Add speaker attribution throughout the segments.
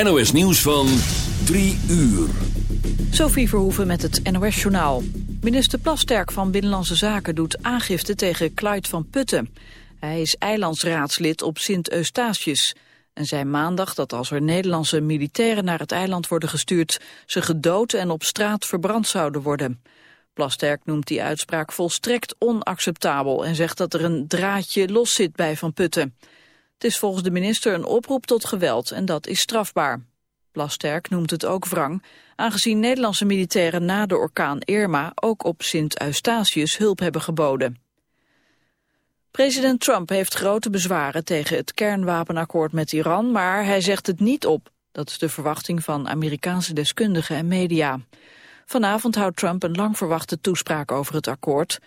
Speaker 1: NOS Nieuws van 3 uur.
Speaker 2: Sophie Verhoeven met het NOS Journaal. Minister Plasterk van Binnenlandse Zaken doet aangifte tegen Clyde van Putten. Hij is eilandsraadslid op Sint-Eustatius. En zei maandag dat als er Nederlandse militairen naar het eiland worden gestuurd... ze gedood en op straat verbrand zouden worden. Plasterk noemt die uitspraak volstrekt onacceptabel... en zegt dat er een draadje los zit bij Van Putten... Het is volgens de minister een oproep tot geweld en dat is strafbaar. Plasterk noemt het ook wrang, aangezien Nederlandse militairen na de orkaan Irma ook op Sint-Eustatius hulp hebben geboden. President Trump heeft grote bezwaren tegen het kernwapenakkoord met Iran, maar hij zegt het niet op. Dat is de verwachting van Amerikaanse deskundigen en media. Vanavond houdt Trump een lang verwachte toespraak over het akkoord.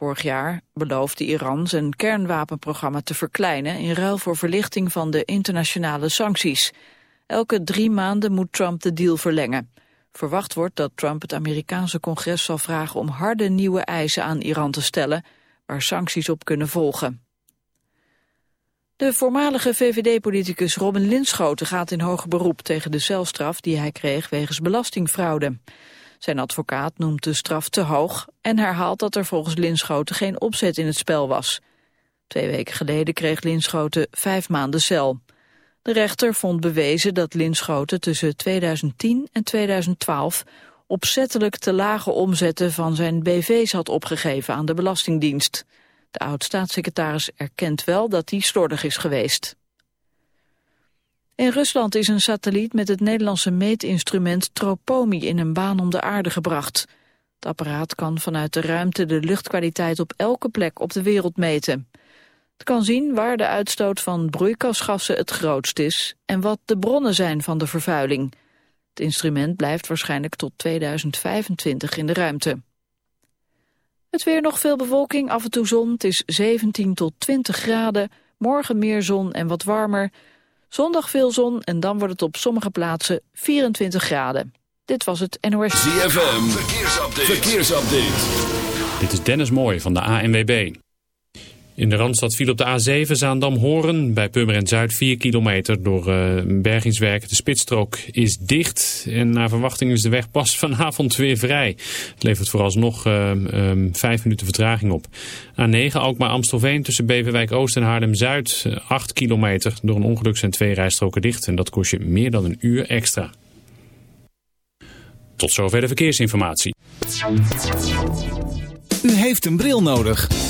Speaker 2: Vorig jaar beloofde Iran zijn kernwapenprogramma te verkleinen... in ruil voor verlichting van de internationale sancties. Elke drie maanden moet Trump de deal verlengen. Verwacht wordt dat Trump het Amerikaanse congres zal vragen... om harde nieuwe eisen aan Iran te stellen... waar sancties op kunnen volgen. De voormalige VVD-politicus Robin Linschoten gaat in hoger beroep... tegen de celstraf die hij kreeg wegens belastingfraude. Zijn advocaat noemt de straf te hoog en herhaalt dat er volgens Linschoten geen opzet in het spel was. Twee weken geleden kreeg Linschoten vijf maanden cel. De rechter vond bewezen dat Linschoten tussen 2010 en 2012 opzettelijk te lage omzetten van zijn BV's had opgegeven aan de Belastingdienst. De oud-staatssecretaris erkent wel dat hij slordig is geweest. In Rusland is een satelliet met het Nederlandse meetinstrument Tropomi in een baan om de aarde gebracht. Het apparaat kan vanuit de ruimte de luchtkwaliteit op elke plek op de wereld meten. Het kan zien waar de uitstoot van broeikasgassen het grootst is en wat de bronnen zijn van de vervuiling. Het instrument blijft waarschijnlijk tot 2025 in de ruimte. Het weer nog veel bewolking, af en toe zon. Het is 17 tot 20 graden. Morgen meer zon en wat warmer. Zondag veel zon en dan wordt het op sommige plaatsen 24 graden. Dit was het NOS.
Speaker 1: ZFM, verkeersupdate. verkeersupdate.
Speaker 3: Dit is Dennis Mooij van de ANWB. In de Randstad viel op de A7 Zaandam-Horen bij Purmerend Zuid 4 kilometer door uh, bergingswerk. De spitsstrook is dicht en naar verwachting is de weg pas vanavond weer vrij. Het levert vooralsnog uh, um, 5 minuten vertraging op. A9 Alkmaar-Amstelveen tussen Beverwijk Oost en Haarlem-Zuid 8 kilometer. Door een ongeluk zijn twee rijstroken dicht en dat kost je meer dan een uur extra. Tot zover de verkeersinformatie.
Speaker 4: U heeft een bril nodig.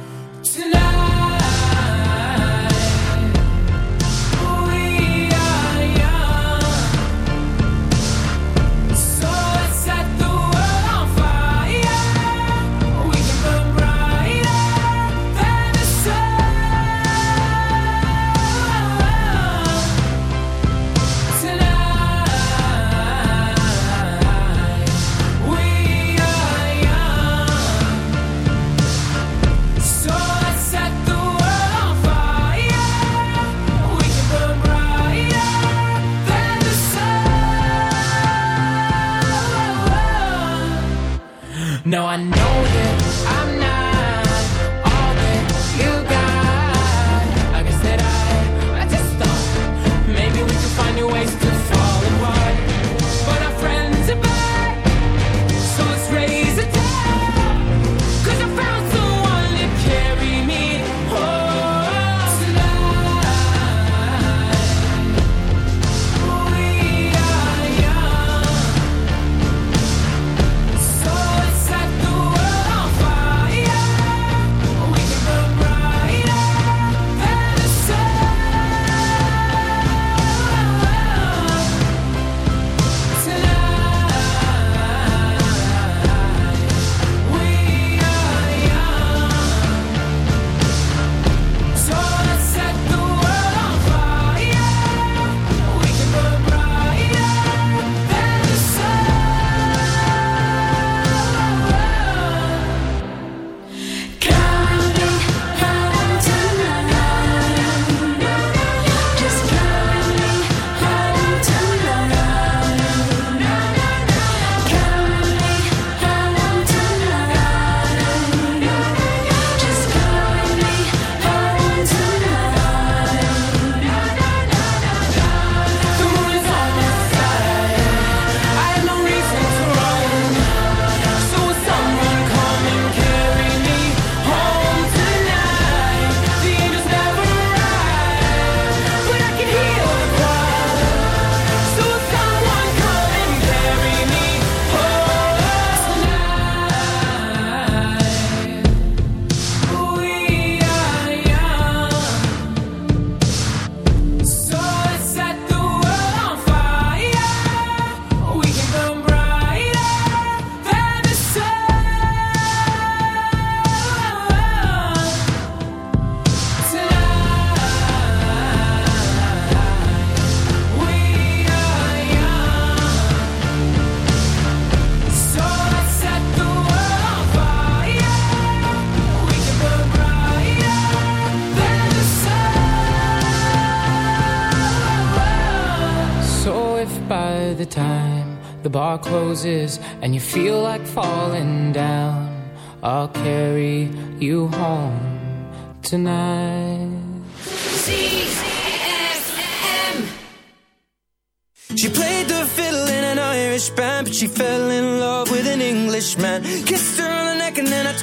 Speaker 5: No, I know that and you feel like falling down, I'll carry you home tonight.
Speaker 6: She played the fiddle in an Irish band, but she fell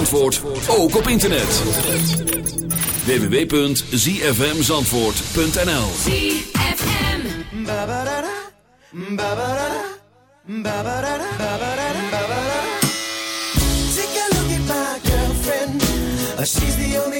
Speaker 1: Zandvoort, ook op internet. www.zfmzandvoort.nl
Speaker 7: ZFM. Take a look at my girlfriend. She's the only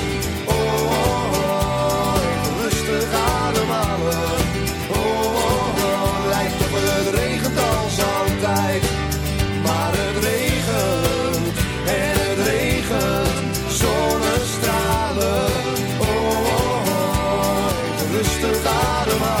Speaker 8: Rustig ademhalen.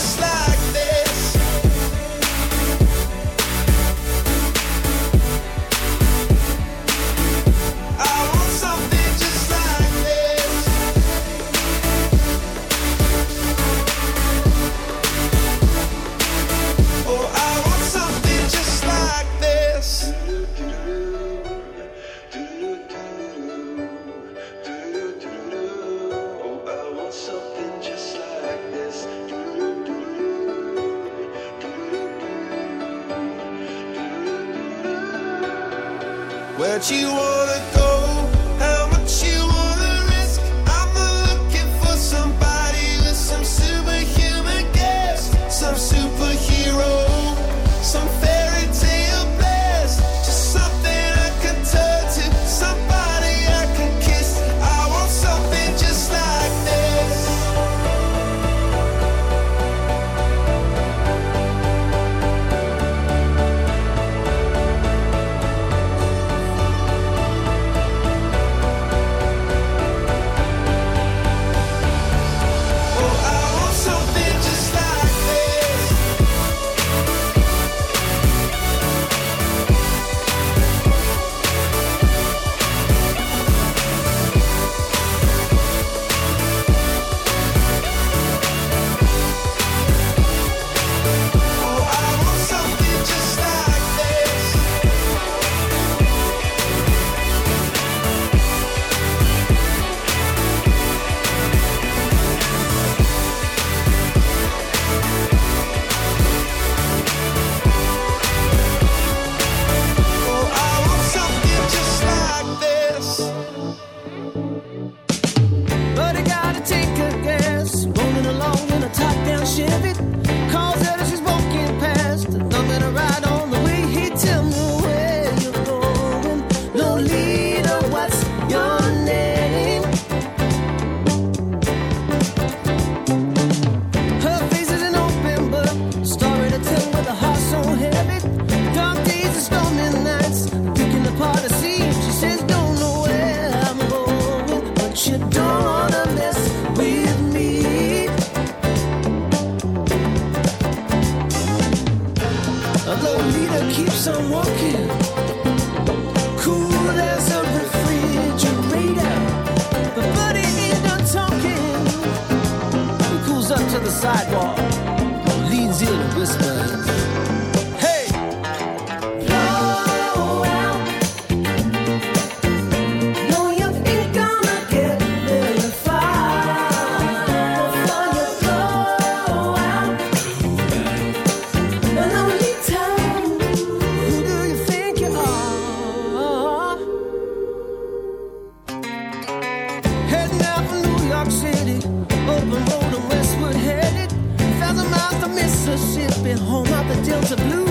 Speaker 7: Mississippi, home out the Delta Blues.